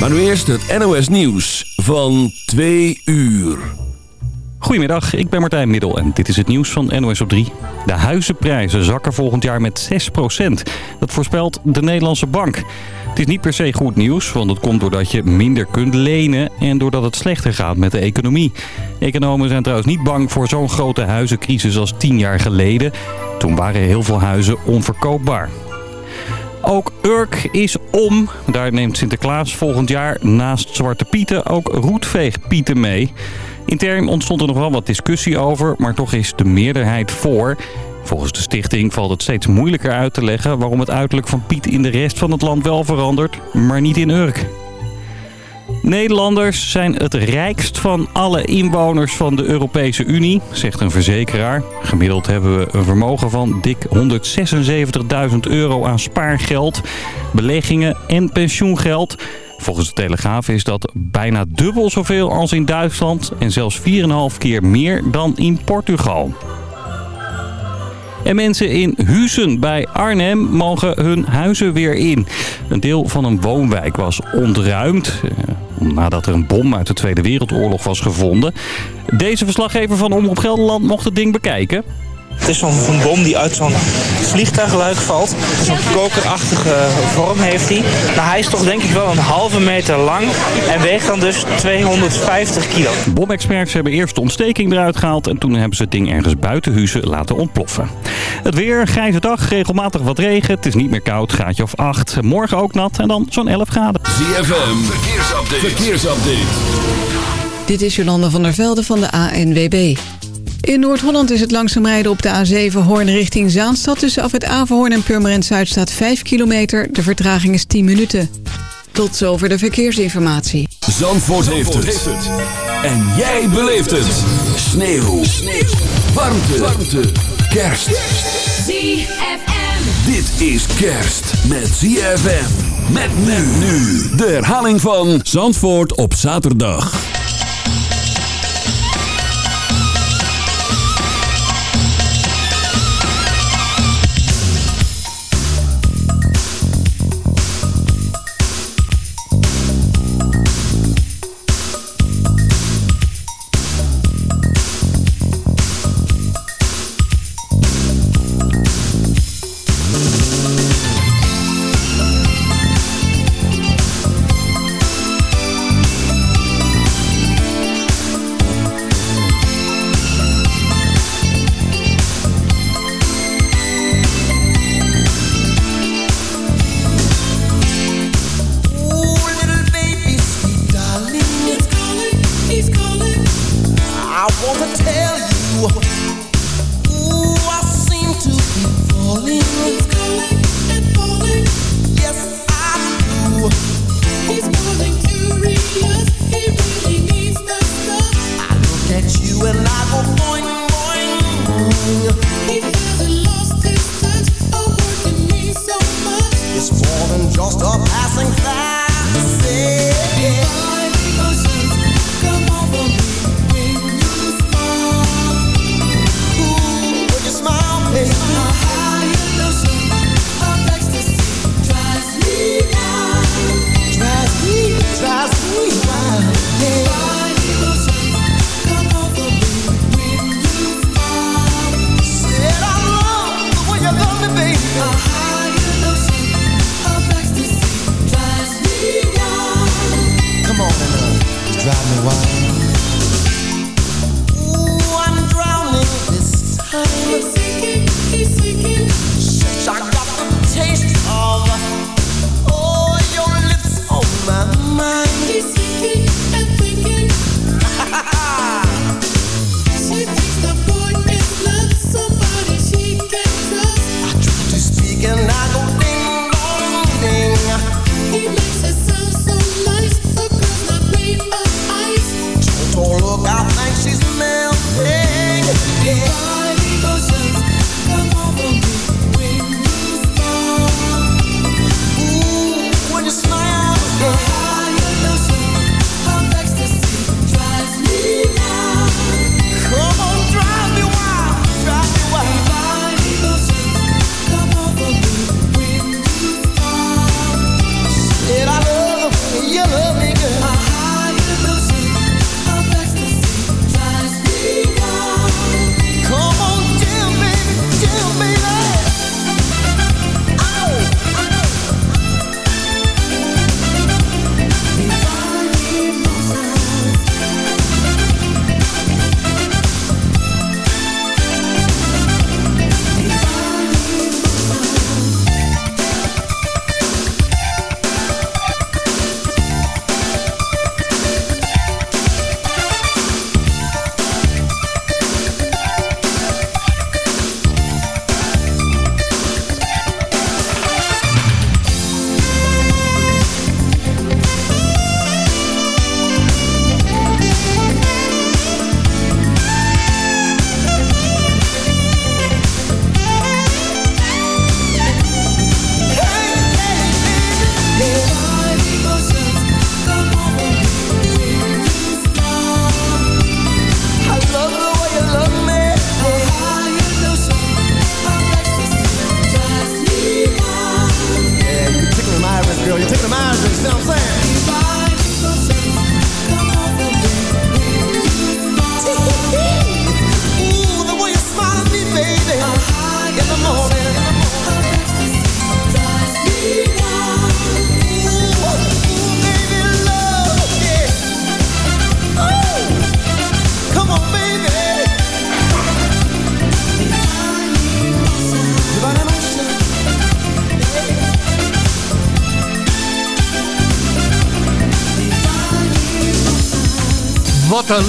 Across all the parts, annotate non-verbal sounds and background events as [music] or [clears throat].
Maar nu eerst het NOS Nieuws van 2 uur. Goedemiddag, ik ben Martijn Middel en dit is het nieuws van NOS op 3. De huizenprijzen zakken volgend jaar met 6% Dat voorspelt de Nederlandse Bank. Het is niet per se goed nieuws, want het komt doordat je minder kunt lenen... en doordat het slechter gaat met de economie. Economen zijn trouwens niet bang voor zo'n grote huizencrisis als 10 jaar geleden. Toen waren heel veel huizen onverkoopbaar. Ook Urk is om. Daar neemt Sinterklaas volgend jaar naast Zwarte Pieten ook roetveegpieten mee. Intern ontstond er nog wel wat discussie over, maar toch is de meerderheid voor. Volgens de stichting valt het steeds moeilijker uit te leggen waarom het uiterlijk van Piet in de rest van het land wel verandert, maar niet in Urk. Nederlanders zijn het rijkst van alle inwoners van de Europese Unie, zegt een verzekeraar. Gemiddeld hebben we een vermogen van dik 176.000 euro aan spaargeld, beleggingen en pensioengeld. Volgens de Telegraaf is dat bijna dubbel zoveel als in Duitsland en zelfs 4,5 keer meer dan in Portugal. En mensen in Huizen bij Arnhem mogen hun huizen weer in. Een deel van een woonwijk was ontruimd eh, nadat er een bom uit de Tweede Wereldoorlog was gevonden. Deze verslaggever van Omroep Gelderland mocht het ding bekijken. Het is zo'n bom die uit zo'n vliegtuigluik valt. Zo'n kokerachtige vorm heeft hij. Nou, hij is toch denk ik wel een halve meter lang en weegt dan dus 250 kilo. Bomexperts hebben eerst de ontsteking eruit gehaald en toen hebben ze het ding ergens buiten Huizen laten ontploffen. Het weer, grijze dag, regelmatig wat regen. Het is niet meer koud, gaatje of 8. Morgen ook nat en dan zo'n 11 graden. ZFM, verkeersupdate. verkeersupdate. Dit is Jolanda van der Velde van de ANWB. In Noord-Holland is het langzaam rijden op de A7 Hoorn richting Zaanstad. Tussen af het Averhoorn en Purmerend Zuid staat 5 kilometer. De vertraging is 10 minuten. Tot zover de verkeersinformatie. Zandvoort, heeft, het. En jij beleeft het. Sneeuw. Sneeuw. Warmte. Warmte. Kerst. ZFM. Dit is kerst met ZFM. Met men nu. De herhaling van Zandvoort op zaterdag.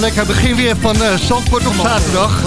Lekker begin weer van uh, Zandvoort op zaterdag.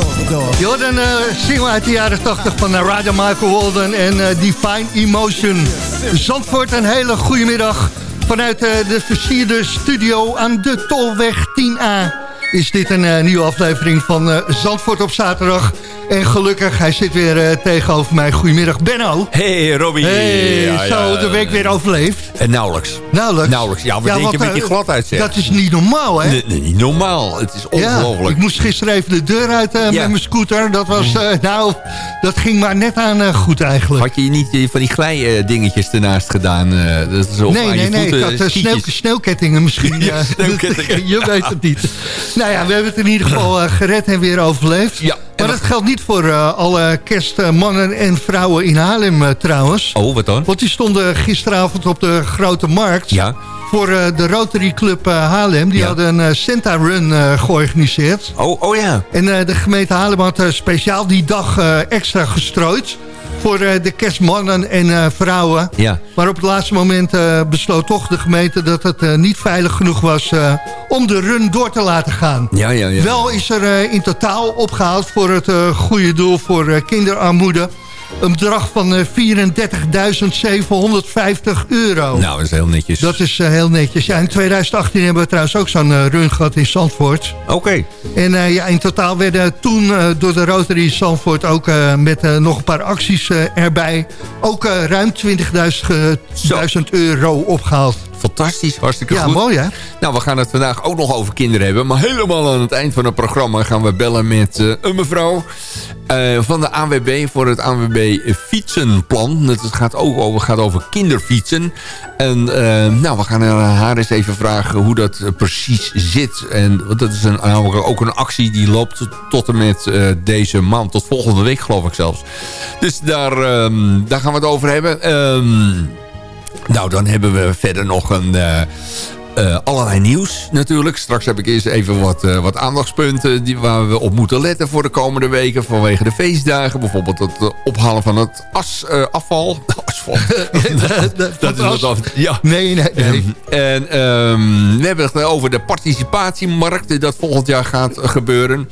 Jordan, uh, single uit de jaren 80 van uh, Radio Michael Walden en uh, Divine Emotion. Zandvoort, een hele goede middag vanuit de versierde studio aan de Tolweg 10A. Is dit een nieuwe aflevering van Zandvoort op zaterdag. En gelukkig, hij zit weer tegenover mij. Goedemiddag, Benno. Hey, Robbie. Hey, ja, zo ja, de week weer overleefd. En nauwelijks. Nauwelijks? Nauwelijks, ja. Wat ja, denk je met je eh, glad uitzeggen? Dat is niet normaal, hè? Nee, nee, niet normaal. Het is ongelooflijk. ik moest gisteren even de deur uit uh, met mijn scooter. Dat was, uh, nou, dat ging maar net aan goed eigenlijk. Had je niet van die glijdingetjes ernaast gedaan? dat is nee, nee, nee. Voeten, ik had sneeuw, sneeuwkettingen misschien. [laughs] ja, sneeuwkettingen. [laughs] je weet het niet. Nou ja, we hebben het in ieder geval gered en weer overleefd. Ja. Maar dat geldt niet voor uh, alle kerstmannen en vrouwen in Haarlem uh, trouwens. Oh, wat dan? Want die stonden gisteravond op de Grote Markt... Ja. voor uh, de Rotary Club Haarlem. Die ja. hadden een Santa Run georganiseerd. Oh, oh ja. En de gemeente Haarlem had speciaal die dag extra gestrooid voor de kerstmannen en vrouwen. Ja. Maar op het laatste moment besloot toch de gemeente dat het niet veilig genoeg was om de run door te laten gaan. Ja, ja, ja. Wel is er in totaal opgehaald voor het goede doel voor kinderarmoede een bedrag van 34.750 euro. Nou, dat is heel netjes. Dat is uh, heel netjes. Ja, in 2018 hebben we trouwens ook zo'n uh, run gehad in Zandvoort. Oké. Okay. En uh, ja, in totaal werden toen door de Rotary Zandvoort ook met nog een paar acties erbij... ook ruim 20.000 euro opgehaald. Fantastisch, hartstikke ja, goed. Ja, mooi hè? Nou, we gaan het vandaag ook nog over kinderen hebben. Maar helemaal aan het eind van het programma gaan we bellen met uh, een mevrouw uh, van de ANWB voor het ANWB fietsenplan. Het gaat ook over, gaat over kinderfietsen. En uh, nou, we gaan haar eens even vragen hoe dat precies zit. En dat is een, ook een actie die loopt tot en met deze maand. Tot volgende week geloof ik zelfs. Dus daar, um, daar gaan we het over hebben. Um, nou, dan hebben we verder nog een... Uh, uh, allerlei nieuws natuurlijk. Straks heb ik eerst even wat, uh, wat aandachtspunten die, waar we op moeten letten voor de komende weken. Vanwege de feestdagen. Bijvoorbeeld het ophalen van het as, afval. [laughs] Asfal. [laughs] dat, [laughs] dat is wat af. Ja. Nee, nee, nee. Um, en um, we hebben het over de participatiemarkt. Dat volgend jaar gaat gebeuren.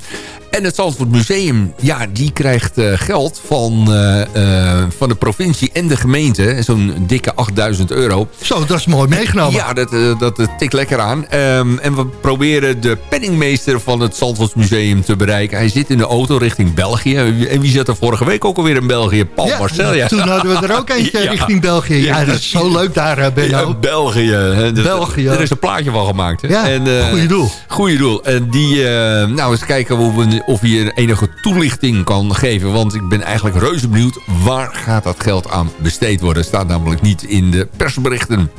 En het Zandvoort Museum, ja, die krijgt uh, geld van, uh, uh, van de provincie en de gemeente. Zo'n dikke 8000 euro. Zo, dat is mooi meegenomen. Ja, dat, dat tikt lekker aan. Um, en we proberen de penningmeester van het Zandvoort Museum te bereiken. Hij zit in de auto richting België. En wie zat er vorige week ook alweer in België? Paul ja, Marcel, ja. Toen hadden we er ook [laughs] eentje ja. richting België. Ja, dat is zo leuk daar, Benno. België. Hè. België. Er is een plaatje van gemaakt. Hè. Ja, en, goeie doel. Goeie doel. En die, nou eens kijken hoe we of je enige toelichting kan geven. Want ik ben eigenlijk reuze benieuwd waar gaat dat geld aan besteed worden. staat namelijk niet in de persberichten.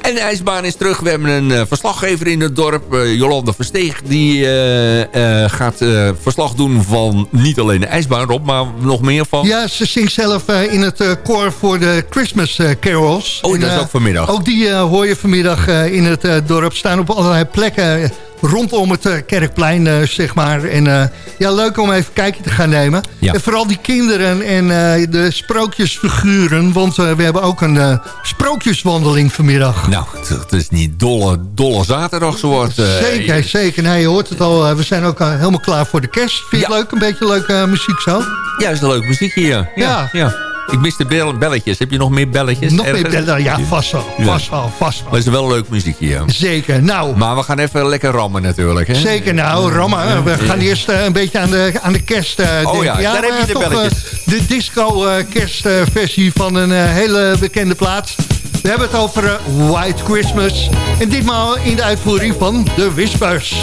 En de ijsbaan is terug. We hebben een uh, verslaggever in het dorp. Uh, Jolanda Versteeg. Die uh, gaat verslag doen van niet alleen de ijsbaan Rob. Maar nog meer van... Ja, ze zingt zelf in het koor voor de Christmas carols. Oh, dat is ook vanmiddag. Ook die hoor je vanmiddag in het dorp. Staan op allerlei plekken rondom het uh, Kerkplein, uh, zeg maar. En uh, ja, leuk om even een kijkje te gaan nemen. Ja. En vooral die kinderen en de sprookjesfiguren. Want we hebben ook een sprookjeswandeling vanmiddag. Nou, het is niet dolle, dolle zaterdag zo wordt. zeker, zeker. Nee, je hoort het al. we zijn ook helemaal klaar voor de kerst. Vind je het leuk? Een beetje leuke muziek zo? Ja, is een leuke muziek hier. Ja. ja. Ik mis de belletjes. Heb je nog meer belletjes? Nog meer belletjes? Ja, vast wel. Vast wel, vast wel. Maar het is wel leuk muziek hier. Zeker. Nou. Maar we gaan even lekker rammen natuurlijk. Hè? Zeker. Nou, rammen. We gaan eerst uh, een beetje aan de, aan de kerst uh, Oh ja, ja, daar heb je de belletjes. Uh, de disco kerstversie van een hele bekende plaats. We hebben het over White Christmas. En ditmaal in de uitvoering van de Whispers.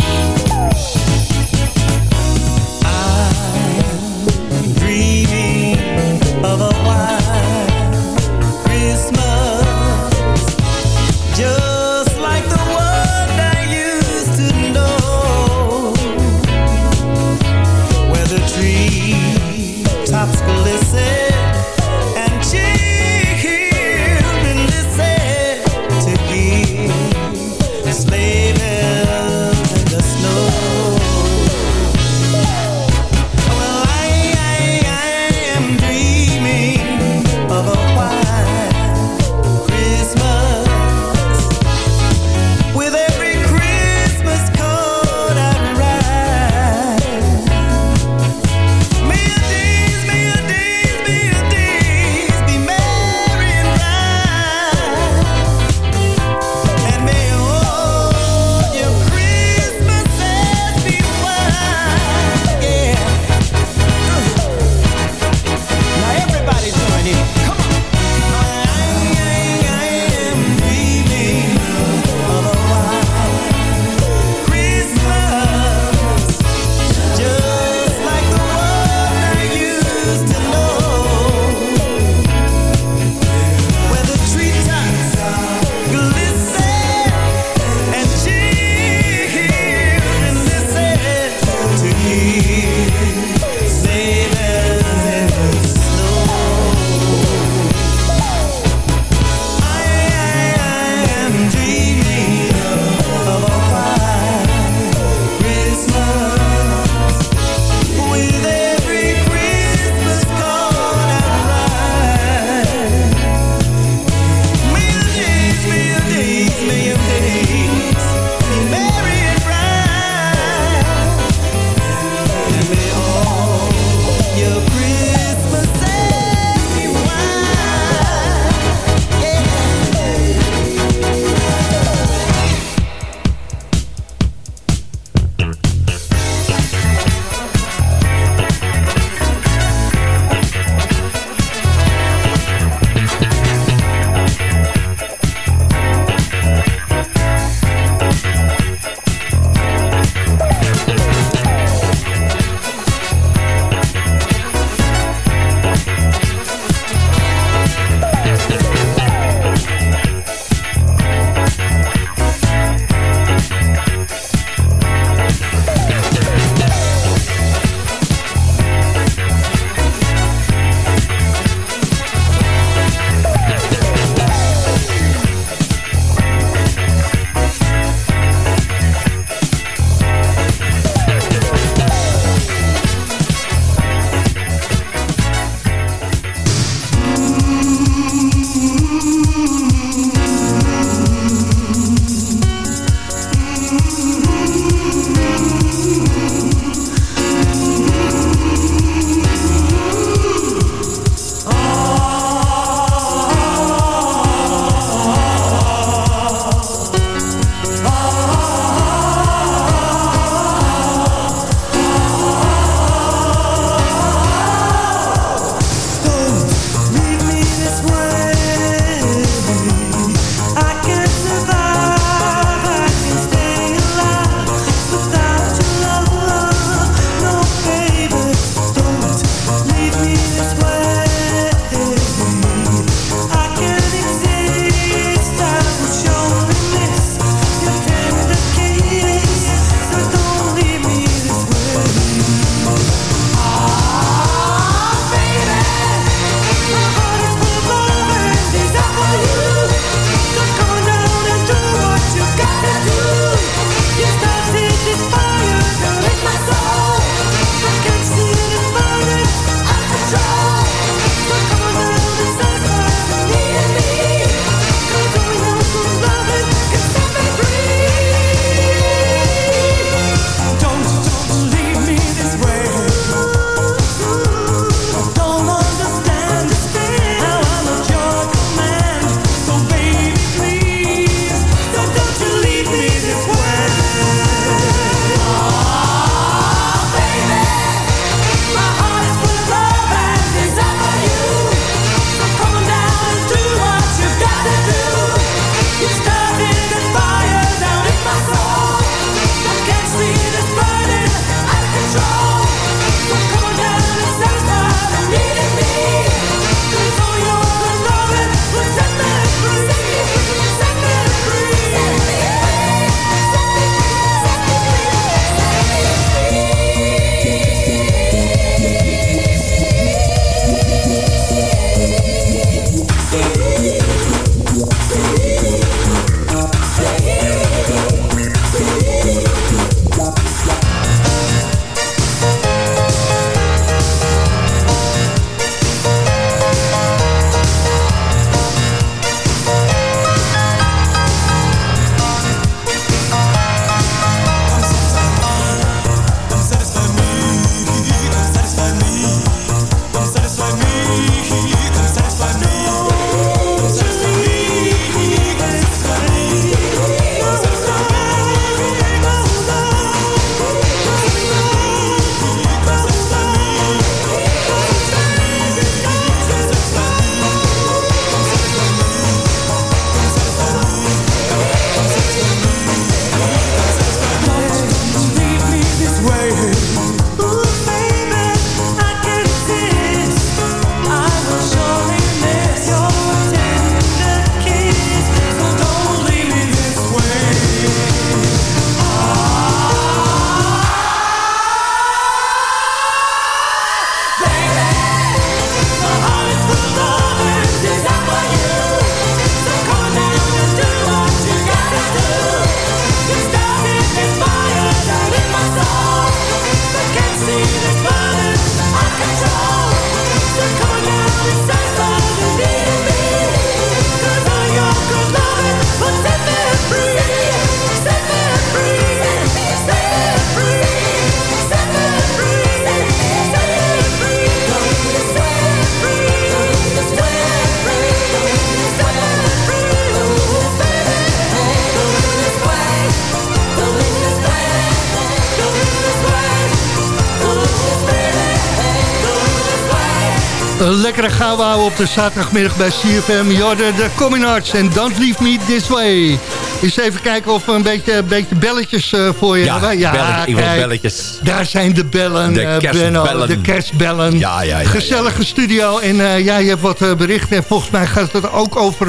Lekkere gauw houden op de zaterdagmiddag bij CFM. Jorden de Communards en Don't Leave Me This Way. Eens even kijken of we een beetje, een beetje belletjes uh, voor je ja, hebben. Ja, bellen, ik wil belletjes. Daar zijn de bellen, de uh, kerstbellen. Benno, de kerstbellen. Ja, ja, ja, Gezellige studio. En uh, ja, je hebt wat berichten. En volgens mij gaat het ook over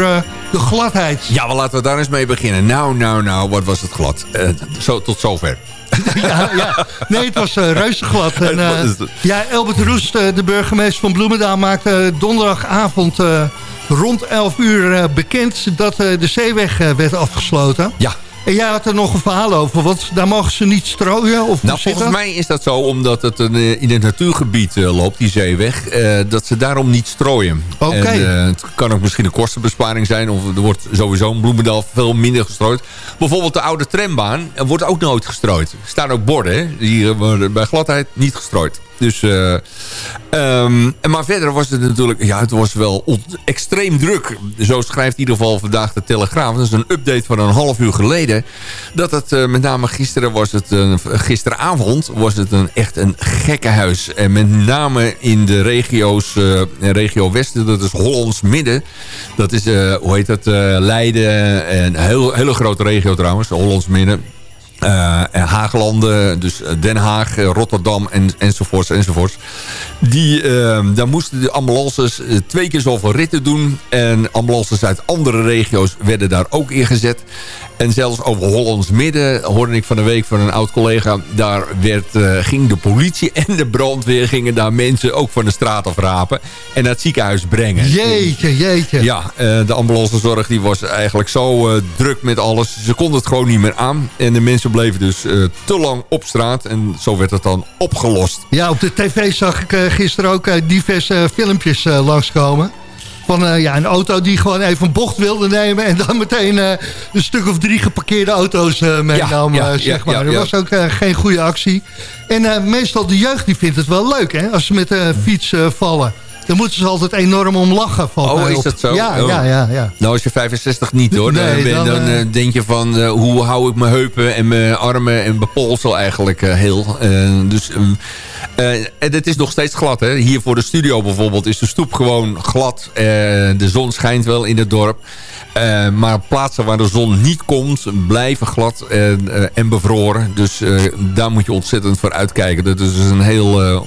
de gladheid. Ja, maar laten we daar eens mee beginnen. Nou, nou, nou, wat was het glad. zo, tot zover. [laughs] ja, ja, nee, het was uh, reuze glad. [laughs] En, uh, ja, Elbert Roest, uh, de burgemeester van Bloemendaal, maakte donderdagavond rond 11 uur bekend dat de zeeweg werd afgesloten. Ja. En jij had er nog een verhaal over, want daar mogen ze niet strooien? Of nou, volgens mij is dat zo, omdat het een, in het natuurgebied uh, loopt, die zeeweg, uh, dat ze daarom niet strooien. Oké. Okay. Uh, het kan ook misschien een kostenbesparing zijn, of er wordt sowieso in Bloemendaal veel minder gestrooid. Bijvoorbeeld de oude trambaan wordt ook nooit gestrooid. Er staan ook borden, hè? die worden bij gladheid niet gestrooid. Dus, uh, um, maar verder was het natuurlijk, ja, het was wel extreem druk. Zo schrijft in ieder geval vandaag de Telegraaf. Dat is een update van een half uur geleden. Dat het uh, met name gisteren was het, gisteravond was het een, echt een gekkenhuis. En met name in de regio's, regio Westen, dat is Hollands Midden. Dat is, hoe heet dat, Leiden. En een heel, hele grote regio trouwens, Hollands Midden. Uh, Haaglanden, dus Den Haag, Rotterdam en, enzovoorts enzovoorts. Die, uh, daar moesten de ambulances twee keer zoveel ritten doen. En ambulances uit andere regio's werden daar ook ingezet. En zelfs over Hollands Midden hoorde ik van de week van een oud-collega... daar werd, uh, ging de politie en de brandweer gingen daar mensen ook van de straat afrapen... en naar het ziekenhuis brengen. Jeetje, jeetje. Ja, de ambulancezorg die was eigenlijk zo druk met alles. Ze konden het gewoon niet meer aan. En de mensen bleven dus te lang op straat. En zo werd het dan opgelost. Ja, op de tv zag ik gisteren ook diverse filmpjes langskomen. Van uh, ja, een auto die gewoon even een bocht wilde nemen... en dan meteen uh, een stuk of drie geparkeerde auto's uh, meenam, ja, ja, zeg maar. Dat was ook geen goede actie. En meestal de jeugd die vindt het wel leuk, hè? Als ze met de fiets vallen. Dan moeten ze altijd enorm om lachen. Oh, is dat zo? Ja, oh. ja, ja, ja. Nou, als je 65 niet hoor. Nee, dan, dan, dan denk je van, uh, hoe hou ik mijn heupen en mijn armen en mijn polsel eigenlijk uh, heel. Dus, um, en het is nog steeds glad. Hè? Hier voor de studio bijvoorbeeld is de stoep gewoon glad. de zon schijnt wel in het dorp. Uh, maar plaatsen waar de zon niet komt, blijven glad en, en bevroren. Dus daar moet je ontzettend voor uitkijken. Dat is een heel,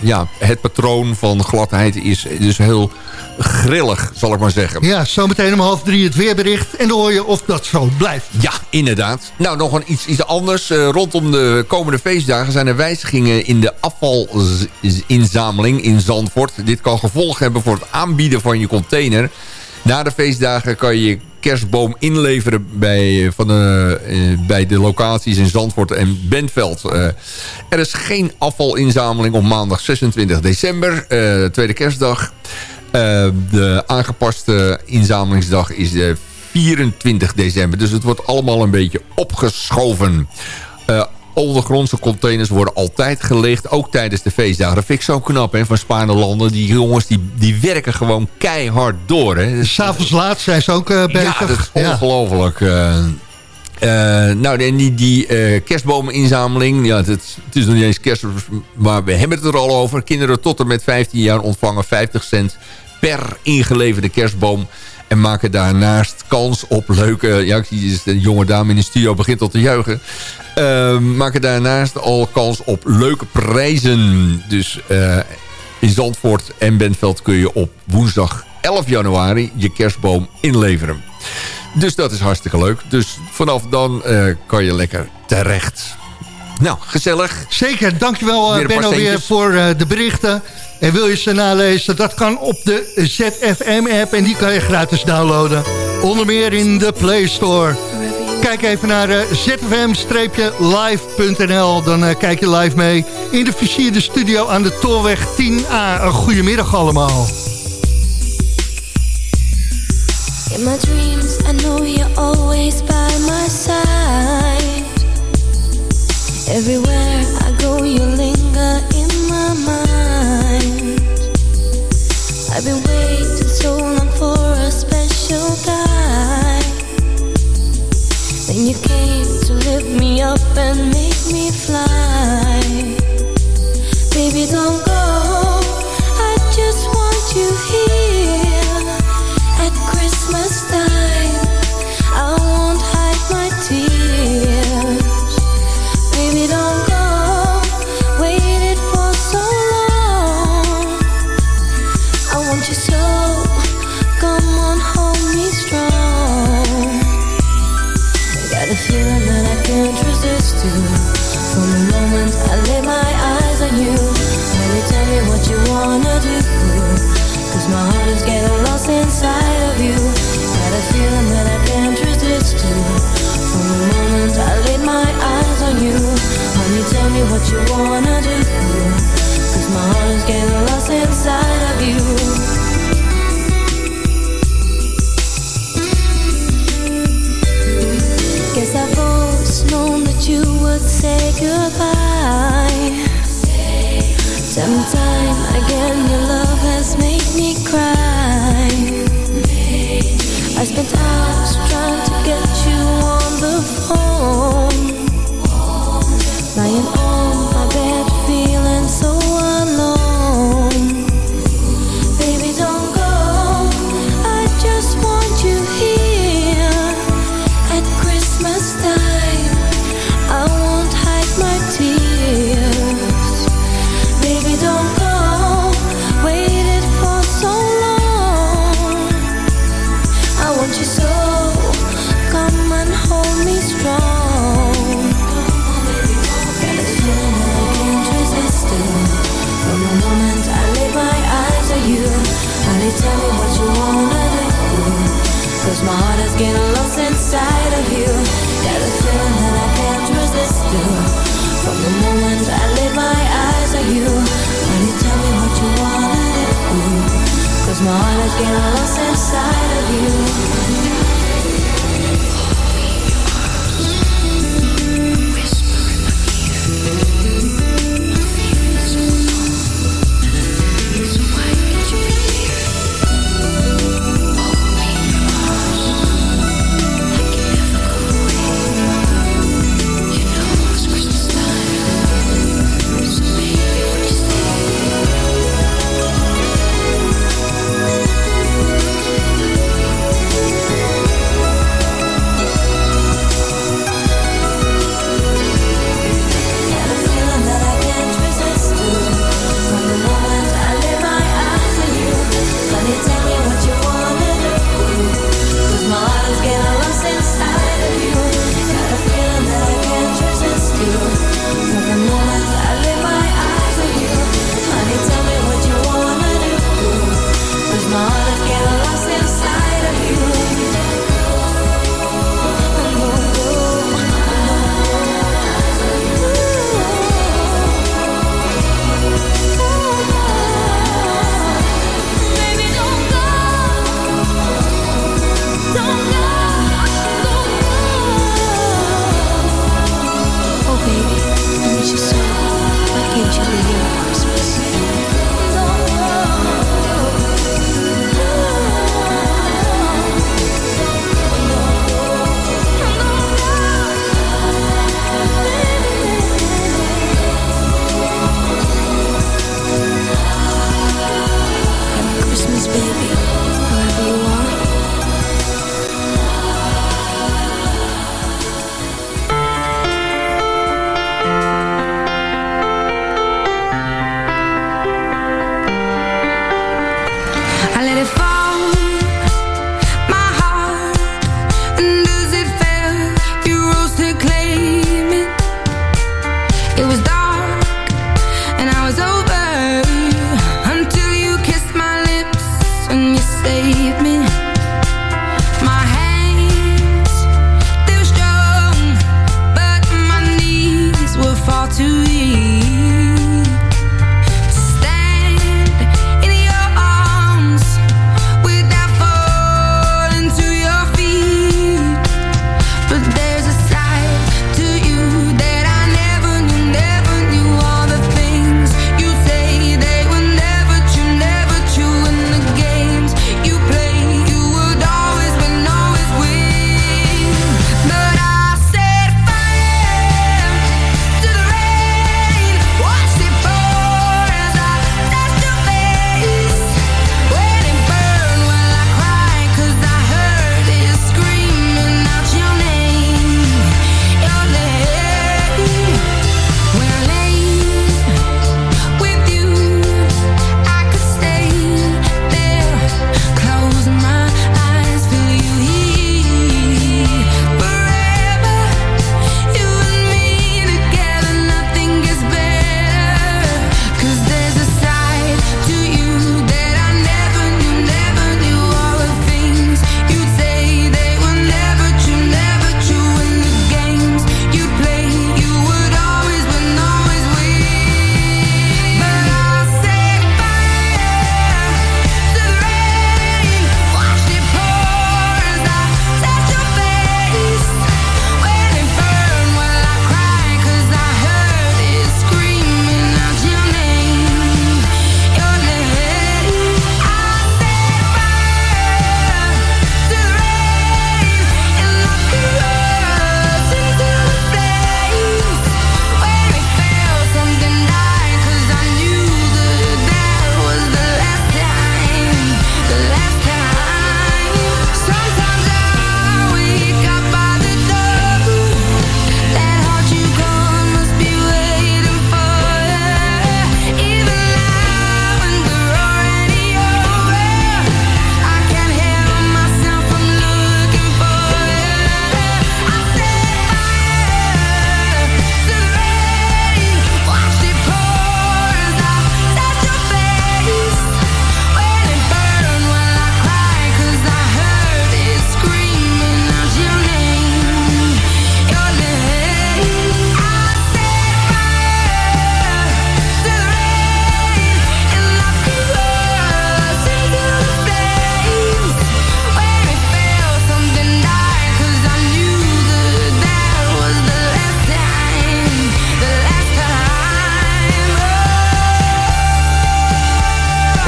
ja, het patroon van gladheid is dus heel grillig, zal ik maar zeggen. Ja, zometeen om half drie het weerbericht. En dan hoor je of dat zo blijft. Ja, inderdaad. Nou, nog een iets, iets anders. rondom de komende feestdagen zijn er wijzigingen in de afvalinzameling in Zandvoort. Dit kan gevolgen hebben voor het aanbieden van je container... Na de feestdagen kan je je kerstboom inleveren bij, van de, uh, bij de locaties in Zandvoort en Bentveld. Uh, er is geen afvalinzameling op maandag 26 december, uh, tweede kerstdag. de aangepaste inzamelingsdag is de 24 december. Dus het wordt allemaal een beetje opgeschoven ondergrondse containers worden altijd gelicht. Ook tijdens de feestdagen. Dat vind ik zo knap hè, van Spaanse landen. Die jongens die, die werken gewoon keihard door. Hè. S'avonds laat zijn ze ook uh, bezig. Ja, dat is ongelooflijk. Ja. Uh, nou, en die, die uh, kerstbomeninzameling, ja, het, het, is nog niet eens kerst, maar we hebben het er al over. Kinderen tot en met 15 jaar ontvangen 50 cent per ingeleverde kerstboom. En maken daarnaast kans op leuke... Ja, ik zie de jonge dame in de studio begint al te juichen. Uh, maken daarnaast al kans op leuke prijzen. Dus uh, in Zandvoort en Bentveld kun je op woensdag 11 januari je kerstboom inleveren. Dus dat is hartstikke leuk. Dus vanaf dan uh, kan je lekker terecht. Nou, gezellig. Zeker, dankjewel uh, Benno weer voor uh, de berichten. En wil je ze nalezen, dat kan op de ZFM-app. En die kan je gratis downloaden. Onder meer in de Play Store. Kijk even naar uh, zfm-live.nl. Dan uh, kijk je live mee in de versierde studio aan de Tolweg 10A. Een goedemiddag allemaal. In my dreams, I know you're always by my side. Everywhere I go, you linger in my mind. I've been waiting so long for a special guy. Then you came to lift me up and make me fly. Baby, don't go. I just want you here. My heart is getting lost inside of you Got a feeling that I can't resist From the moment I laid my eyes on you Honey, tell me what you wanna my heart is getting lost inside of you Guess I've always known that you would say goodbye. Say goodbye. Time again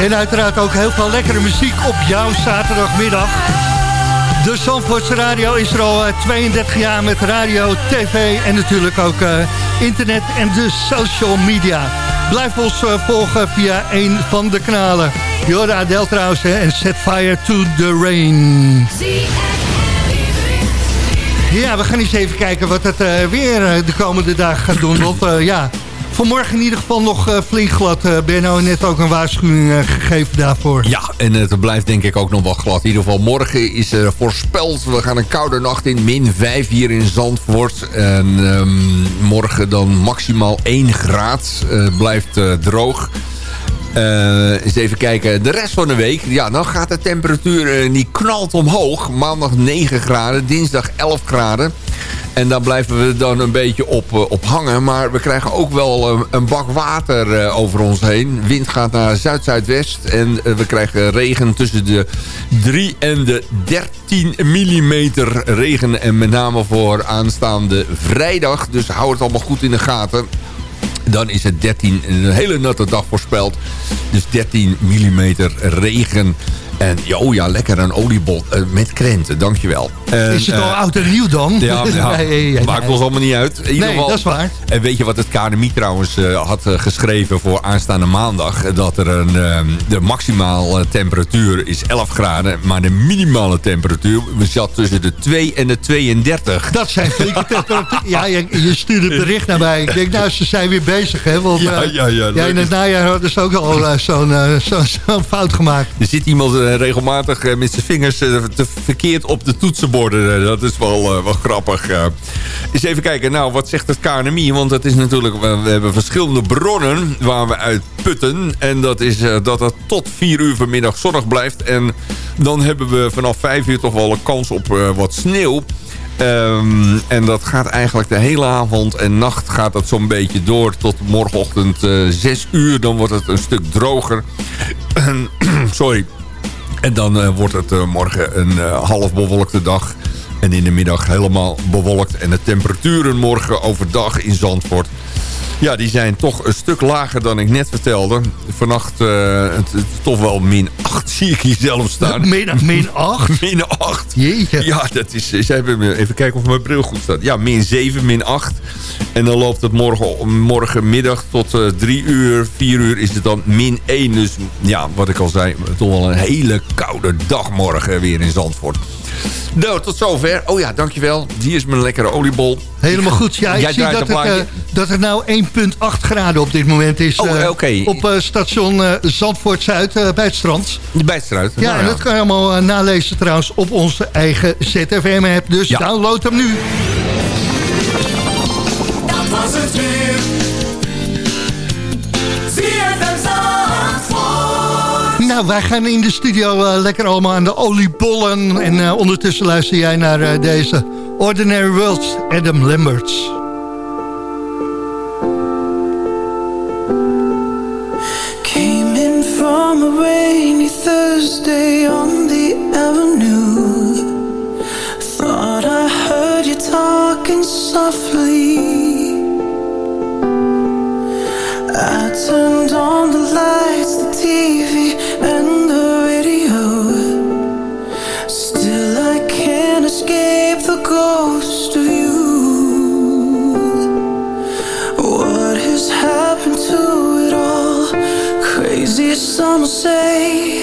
En uiteraard ook heel veel lekkere muziek op jouw zaterdagmiddag. De Zandvoortse Radio is er al 32 jaar met radio, tv en natuurlijk ook internet en de social media. Blijf ons volgen via een van de kanalen. Jorda Adel en Set Fire to the Rain. Ja, we gaan eens even kijken wat het weer de komende dagen gaat doen. Want ja, vanmorgen in ieder geval nog uh, flink glad. Uh, Benno net ook een waarschuwing gegeven daarvoor. Ja, en het blijft denk ik ook nog wel glad. In ieder geval morgen is er voorspeld. We gaan een koude nacht in. Min 5 hier in Zandvoort. En um, morgen dan maximaal 1 graad. blijft droog. Uh, eens even kijken. De rest van de week, ja, dan gaat de temperatuur uh, die knalt omhoog. Maandag 9 graden, dinsdag 11 graden. En dan blijven we dan een beetje op, uh, op hangen. Maar we krijgen ook wel een, een bak water over ons heen. Wind gaat naar zuid-zuidwest. En we krijgen regen tussen de 3 en de 13 millimeter regen. En met name voor aanstaande vrijdag. Dus hou het allemaal goed in de gaten. Dan is het 13, een hele natte dag voorspeld. Dus 13 mm regen. En oh ja, lekker een oliebol uh, met krenten, dankjewel. En, is het al uh, oud en nieuw dan? Ja, ja [laughs] maakt ons allemaal niet uit. In ieder nee, geval, dat is waar. En weet je wat het KNMI trouwens uh, had geschreven voor aanstaande maandag? Dat er een, de maximale temperatuur is 11 graden, maar de minimale temperatuur zat tussen de 2 en de 32. Dat zijn flinke [laughs] temperaturen. Ja, je, je stuurde het bericht naar mij. Ik denk, nou, ze zijn weer bezig, hè? Want ja, ja, ja, ja, in het najaar hadden ze ook al zo'n zo, zo fout gemaakt. Er zit iemand regelmatig met zijn vingers te verkeerd op de toetsenborden. Dat is wel, wel grappig. Eens even kijken, nou, wat zegt het KNMI? Want het is natuurlijk, we hebben verschillende bronnen waar we uit putten. En dat is dat het tot 4 uur vanmiddag zonnig blijft. En dan hebben we vanaf 5 uur toch wel een kans op wat sneeuw. Um, en dat gaat eigenlijk de hele avond en nacht gaat dat zo'n beetje door tot morgenochtend uh, 6 uur. Dan wordt het een stuk droger. [clears throat] Sorry. En dan uh, wordt het uh, morgen een uh, half bewolkte dag. En in de middag helemaal bewolkt. En de temperaturen morgen overdag in Zandvoort... Ja, die zijn toch een stuk lager dan ik net vertelde. Vannacht het, het, toch wel min 8 [laughs] zie ik hier zelf staan. [laughs] Min, min 8? [laughs] min 8. Jeetje. Ja, dat is, ze hebben, even kijken of mijn bril goed staat. Ja, min 7, min 8. En dan loopt het morgen, morgenmiddag tot uh, 3 uur, 4 uur is het dan min 1. Dus ja, wat ik al zei, toch wel een hele koude dag morgen weer in Zandvoort. Nou, tot zover. Oh ja, dankjewel. Hier is mijn lekkere oliebol. Helemaal goed. Ja, ik Jij zie dat het, uh, dat het nou 1,8 graden op dit moment is. Oh, uh, okay. Op uh, station Zandvoort-Zuid bij het strand. Bij het strand. Ja, nou, en dat kan je allemaal nalezen trouwens op onze eigen ZFM-app. Dus ja. download hem nu. Nou, wij gaan in de studio uh, lekker allemaal aan de oliebollen. En uh, ondertussen luister jij naar uh, deze Ordinary Worlds, Adam Lamberts. summer say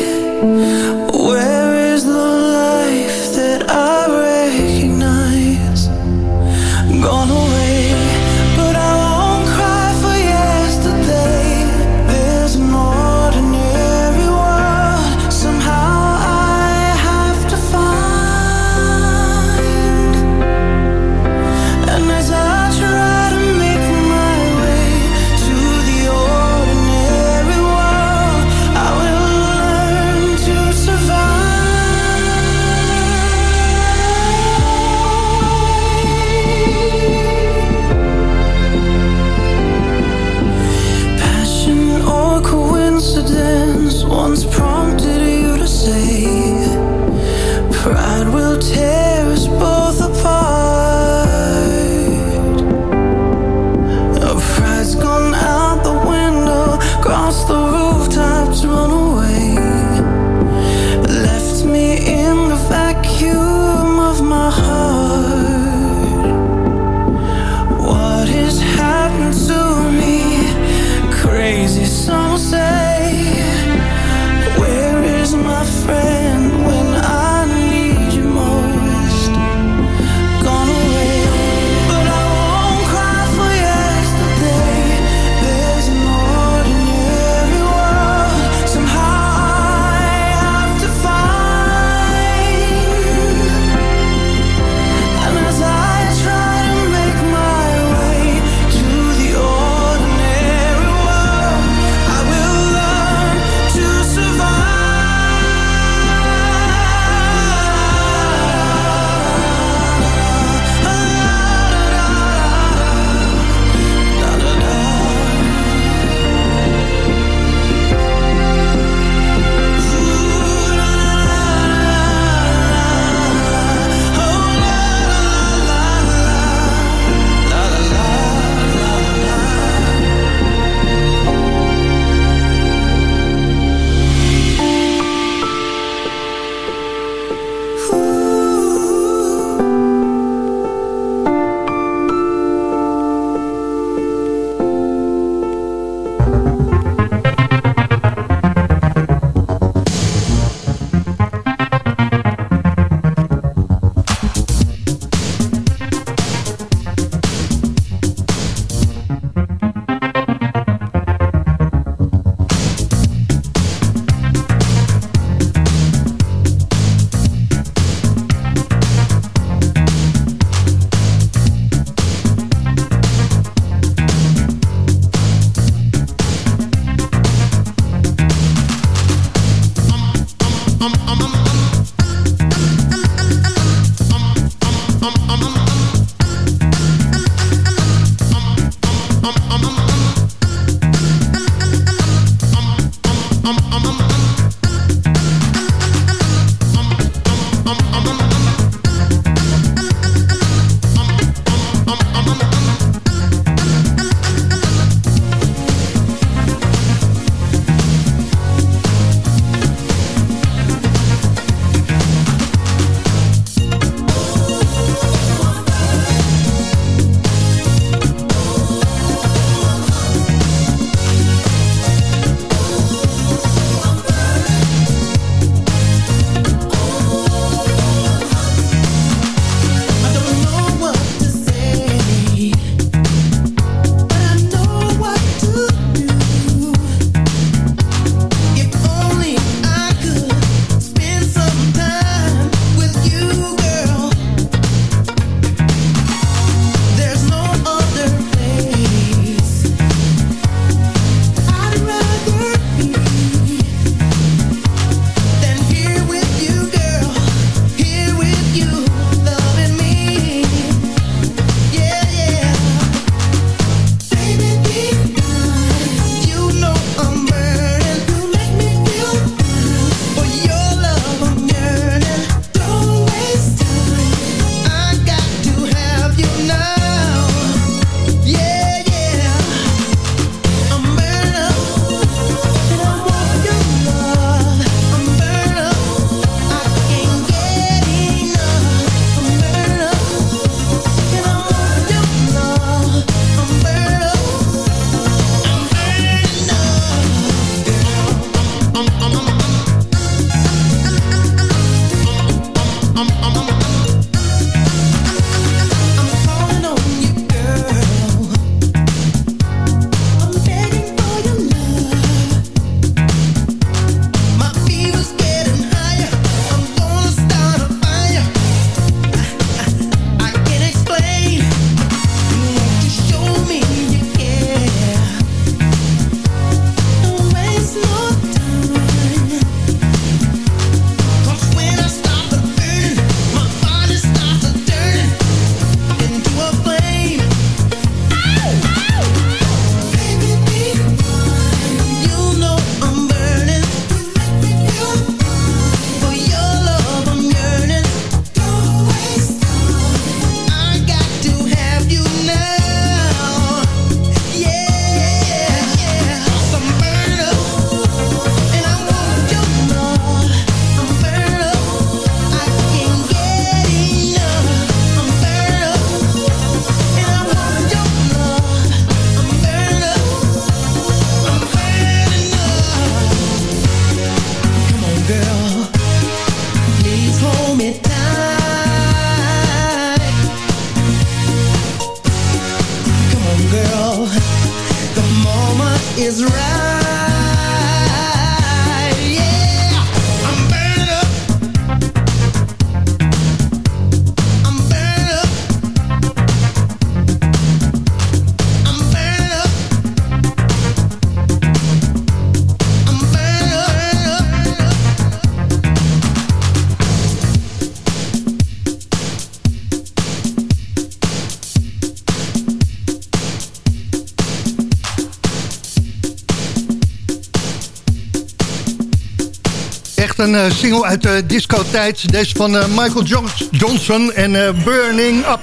een eh, single uit de disco-tijd. Deze van eh, Michael Johns- Johnson en eh, Burning Up.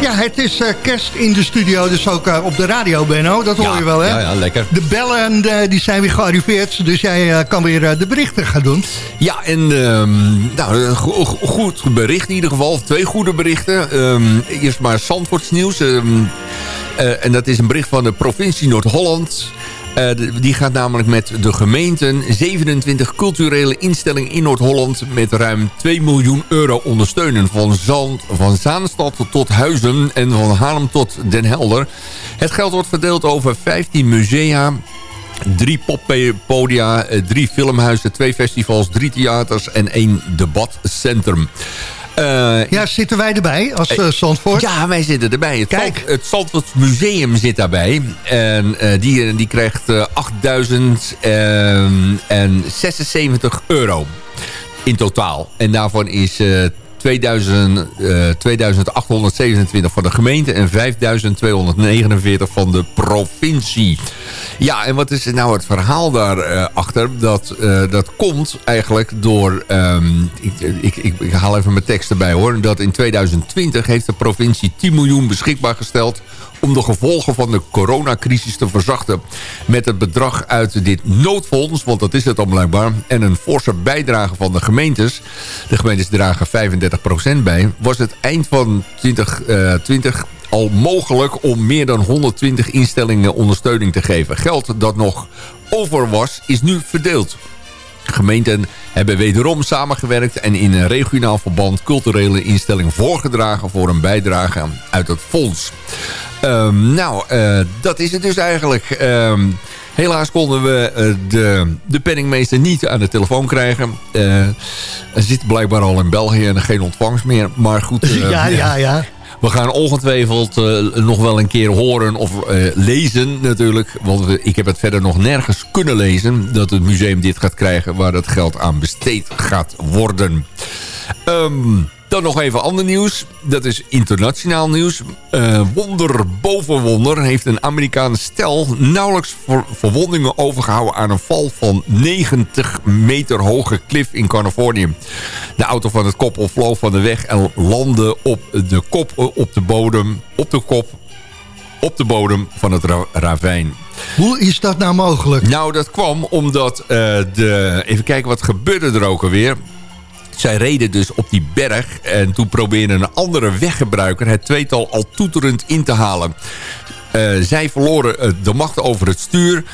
Ja, het is kerst in de studio, dus ook op de radio, Benno. Dat hoor je wel, hè? Ja, ja, lekker. De bellen die zijn weer gearriveerd, dus jij kan weer de berichten gaan doen. Ja, en ehm, nou, een go- go- goed bericht in ieder geval. Twee goede berichten. Ehm, eerst maar Zandvoorts nieuws. ehm, eh, en dat is een bericht van de provincie Noord-Holland. Eh, die gaat namelijk met de gemeenten 27 culturele instellingen in Noord-Holland... met ruim 2 miljoen euro ondersteunen. Van, van Zaanstad tot Huizen en van Haarlem tot Den Helder. Het geld wordt verdeeld over 15 musea... Drie poppodia, eh, drie filmhuizen, twee festivals, drie theaters en één debatcentrum. Eh, Ja, zitten wij erbij als eh, Zandvoort? ja, wij zitten erbij. Het, Kijk. Zand- het Zandvoorts Museum zit daarbij. En die, die krijgt eh 8.076 euro in totaal. En daarvan is 2000, eh, 2827 van de gemeente en 5249 van de provincie. Ja, en wat is nou het verhaal daarachter? achter? dat, eh, dat komt eigenlijk door... ehm, ik, ik, ik, ik haal even mijn tekst erbij hoor. Dat in 2020 heeft de provincie 10 miljoen beschikbaar gesteld om de gevolgen van de coronacrisis te verzachten. Met het bedrag uit dit noodfonds, want dat is het dan blijkbaar... en een forse bijdrage van de gemeentes... de gemeentes dragen 35% bij... was het eind van 2020 al mogelijk om meer dan 120 instellingen ondersteuning te geven. Geld dat nog over was, is nu verdeeld. Gemeenten hebben wederom samengewerkt en in een regionaal verband culturele instellingen voorgedragen voor een bijdrage uit het fonds. Ehm, nou, eh, dat is het dus eigenlijk. Ehm, helaas konden we eh, de, de penningmeester niet aan de telefoon krijgen. Hij zit blijkbaar al in België en geen ontvangst meer. Maar goed, [laughs] ja, ja, ja. we gaan ongetwijfeld nog wel een keer horen of lezen natuurlijk. Want ik heb het verder nog nergens kunnen lezen... dat het museum dit gaat krijgen waar dat geld aan besteed gaat worden. Ehm, dan nog even ander nieuws. Dat is internationaal nieuws. Eh, wonder boven wonder heeft een Amerikaans stel... nauwelijks ver- verwondingen overgehouden aan een val van 90 meter hoge klif in Californië. De auto van het koppel vloog van de weg en landde op de kop eh, op de bodem, op de kop, op de bodem van het ra- ravijn. Hoe is dat nou mogelijk? Nou, dat kwam omdat eh, de... Even kijken, wat gebeurde er ook alweer? Zij reden dus op die berg en toen probeerde een andere weggebruiker het tweetal al toeterend in te halen. Eh, zij verloren eh, de macht over het stuur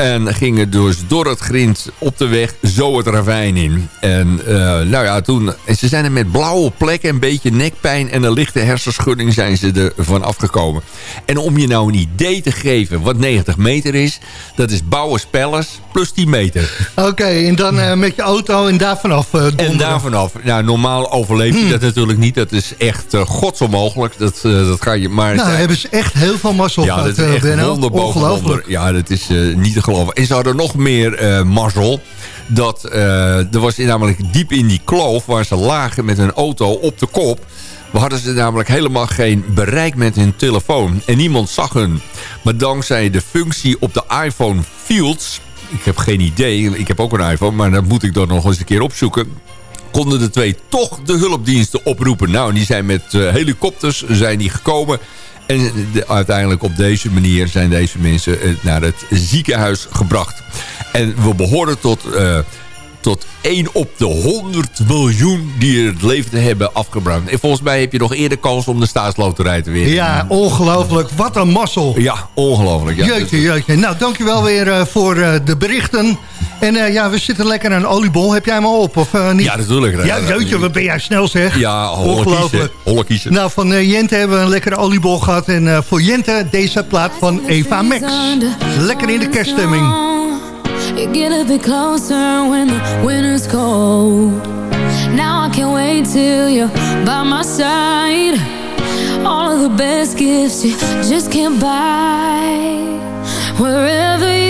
en gingen dus door het grind op de weg zo het ravijn in. En eh, nou ja, toen, en ze zijn er met blauwe plekken, een beetje nekpijn en een lichte hersenschudding zijn ze er van afgekomen. En om je nou een idee te geven wat 90 meter is, dat is bouwen spellers plus 10 meter. Oké, en dan eh, met je auto en daar vanaf eh En daar vanaf, nou, normaal overleef Hmm. je dat natuurlijk niet. Dat is echt uh, godsonmogelijk. Dat, dat ga je maar... Nou, hebben ze echt heel veel mazzel ja, gehad, dat is echt Benno. wonder boven Ongelooflijk. wonder. Ja, dat is niet te En ze hadden nog meer eh mazzel. Dat, eh, er was namelijk diep in die kloof waar ze lagen met hun auto op de kop. We hadden ze namelijk helemaal geen bereik met hun telefoon. En niemand zag hun. Maar dankzij de functie op de iPhone Fields... Ik heb geen idee, ik heb ook een iPhone... maar dat moet ik dan nog eens een keer opzoeken konden de twee toch de hulpdiensten oproepen. Nou, die zijn met eh, helikopters zijn die gekomen. En de- uiteindelijk op deze manier zijn deze mensen eh, naar het ziekenhuis gebracht. En we behoren tot, eh, tot 1 op de 100 miljoen die het leven hebben afgebrand. En volgens mij heb je nog eerder kans om de staatsloterij te winnen. Ja, ongelooflijk. Wat een mazzel. Ja, ongelooflijk. Ja. Jeetje, jeetje. Nou, dankjewel weer eh, voor de berichten. En eh, ja, we zitten lekker aan een oliebol. Heb jij hem al op of eh, niet? Ja, natuurlijk. Ja, jeetje, wat ben jij snel zeg. Ja, holle kiezen. Ongelooflijk. Holle kiezen. Nou, van eh, Jente hebben we een lekkere oliebol gehad. En eh, voor Jente deze plaat van Eva Max. Lekker in de kerststemming. You get a bit closer when the winter's cold. Now I can't wait till you're by my side. All of the best gifts you just can't buy. Wherever you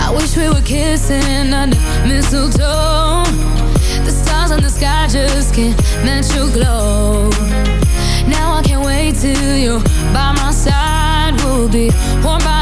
I wish we were kissing under mistletoe. The stars in the sky just can't match your glow. Now I can't wait till you're by my side. We'll be warm by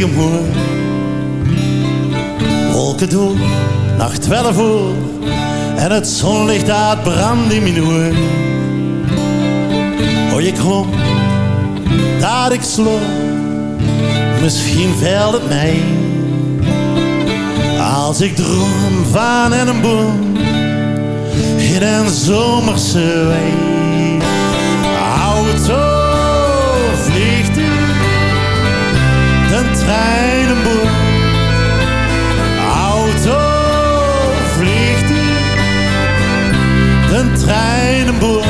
omhoog. Wolken door, naar twaalf uur. En het zonlicht dat brandt in mijn oor. Oh, je klom, dat ik sloot. Misschien veld het mij. Als ik droom van een boom. In een zomerse wei. Boer. Auto vliegt trein een boer.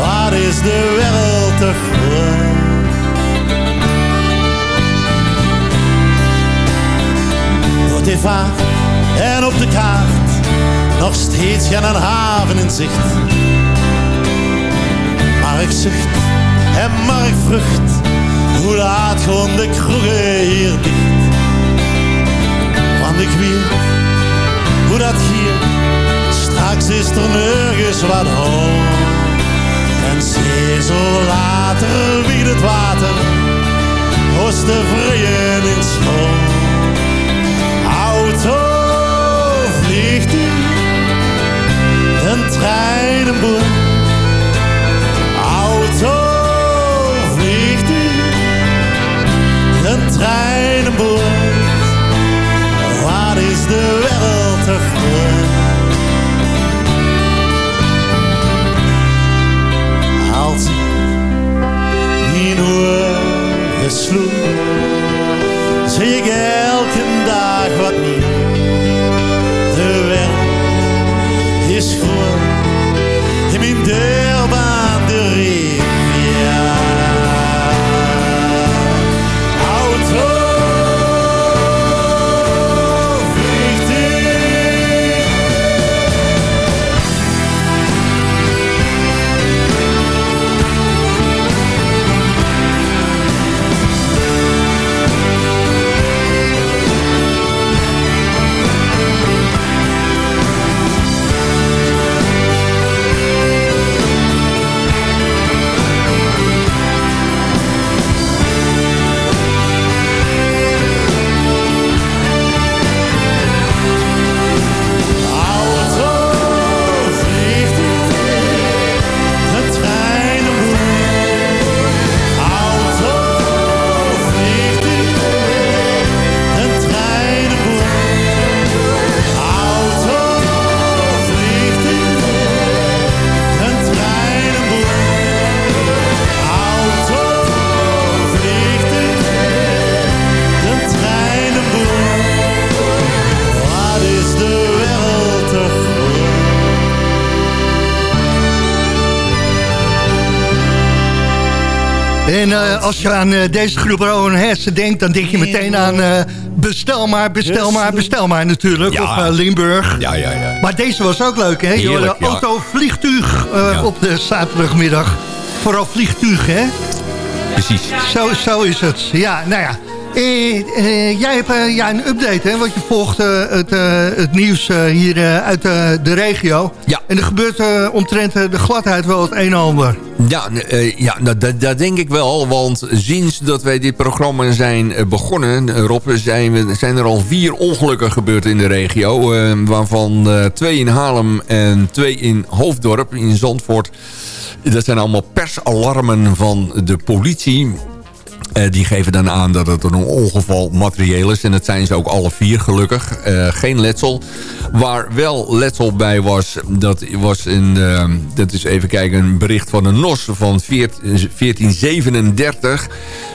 Wat is de wereld toch groot? Door de vaart en op de kaart, nog steeds geen een haven in zicht. Maar ik zucht en maar vrucht, hoe laat gewoon de kroegen hier dicht. Want ik weet hoe dat hier, straks is er nergens wat hoog. En zee zo later wie het water, was de vrije in schoon. Auto vliegt u, een trein een boer. Je aan eh, deze groep Rowan Hesse denkt... dan denk je meteen aan eh, bestel maar, bestel maar, bestel maar natuurlijk. Ja. Of eh, Limburg. Ja, ja, ja. Maar deze was ook leuk, hè? Je Heerlijk, auto-vliegtuig eh, op de zaterdagmiddag. Vooral vliegtuig, hè? Precies. Zo, zo is het. Ja, nou ja. Eh, eh, jij hebt eh, ja, een update, hè? Want je volgt het, het nieuws hier uit de regio. Ja. En er gebeurt omtrent de gladheid wel het een en ander. Ja, ja dat, dat denk ik wel. Want sinds dat wij dit programma zijn begonnen, Rob, zijn, we, zijn er al vier ongelukken gebeurd in de regio. waarvan twee in Haarlem en twee in Hoofddorp, in Zandvoort. Dat zijn allemaal persalarmen van de politie. Eh, die geven dan aan dat het een ongeval materieel is. En dat zijn ze ook alle vier gelukkig. Eh, geen letsel. Waar wel letsel bij was, dat was een, eh, dat is even kijken, een bericht van een NOS van 14 1437.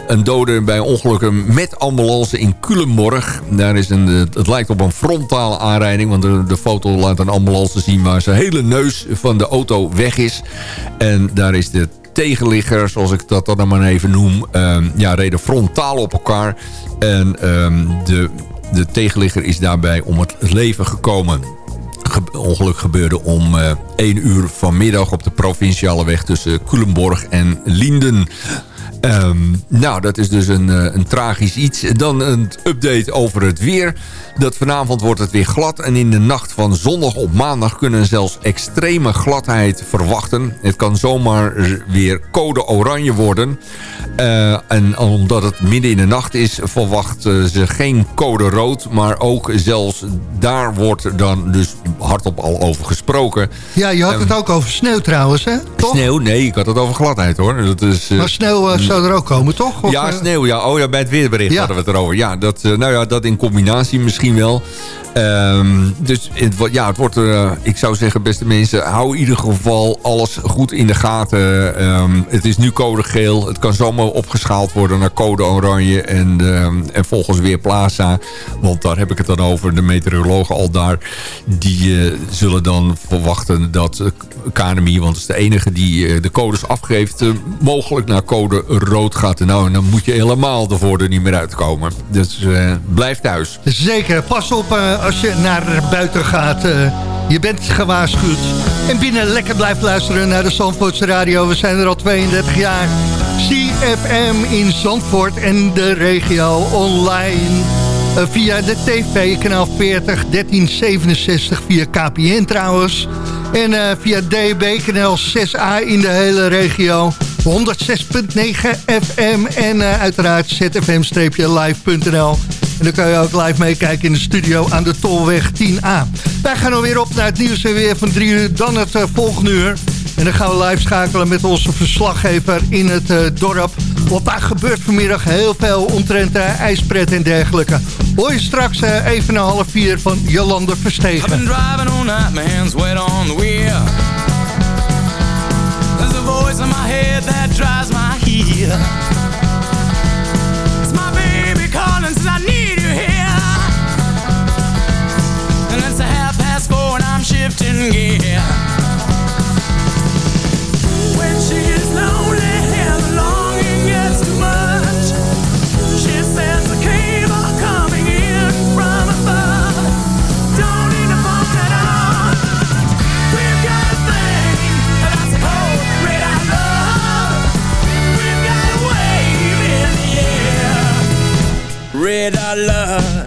Een dode bij ongelukken met ambulance in Culemborg. Daar is een, het lijkt op een frontale aanrijding. Want de, de foto laat een ambulance zien waar zijn hele neus van de auto weg is. En daar is de tegenligger, zoals ik dat dan maar even noem... ehm, ja, reden frontaal op elkaar. En ehm, de, de tegenligger is daarbij om het leven gekomen. Ge ongeluk gebeurde om eh 1 uur vanmiddag op de provinciale weg... tussen Culemborg en Lienden. Ehm, nou, dat is dus een, eh, een tragisch iets. Dan een update over het weer. Dat vanavond wordt het weer glad. En in de nacht van zondag op maandag kunnen zelfs extreme gladheid verwachten. Het kan zomaar weer code oranje worden. Eh, en omdat het midden in de nacht is, verwachten ze geen code rood. Maar ook zelfs daar wordt dan dus hardop al over gesproken. Ja, je had het ook over sneeuw trouwens, hè? Toch? Sneeuw? Nee, ik had het over gladheid hoor. Dat is, eh, Maar sneeuw zou er ook komen, toch? Of, ja, eh, sneeuw. Ja. Oh ja, bij het weerbericht Ja. hadden we het erover. Ja, dat, eh, nou ja, dat in combinatie misschien wel. Ehm, dus het, ja, het wordt, eh, ik zou zeggen, beste mensen, hou in ieder geval alles goed in de gaten. Ehm, het is nu code geel. Het kan zomaar opgeschaald worden naar code oranje en, ehm, en volgens Weerplaza. Want daar heb ik het dan over. De meteorologen al daar, die zullen dan verwachten dat KNMI, want het is de enige die de codes afgeeft, mogelijk naar code rood gaat. Nou, en dan moet je helemaal ervoor er niet meer uitkomen. Dus eh, blijf thuis. Zeker, pas op eh, als je naar buiten gaat. eh, je bent gewaarschuwd. En binnen lekker blijft luisteren naar de Zandvoortse Radio. We zijn er al 32 jaar. CFM in Zandvoort en de regio online. Eh, via de TV, kanaal 40, 1367 via KPN trouwens. En eh, via DB, kanaal 6A in de hele regio. 106.9 FM en eh, uiteraard zfm-live.nl. En dan kan je ook live meekijken in de studio aan de Tolweg 10A. Wij gaan alweer op naar het nieuws en weer van 3 uur, dan het volgende uur. En dan gaan we live schakelen met onze verslaggever in het eh, dorp. Want daar gebeurt vanmiddag heel veel omtrent uh, ijspret en dergelijke. Hoor je straks uh, even na half vier van Jolande Verstegen. I've been driving all night, my hands wet on the wheel. There's a voice in my head that drives my heel. It's my baby calling, says I need you here. And it's a half past four and I'm shifting gear. it our love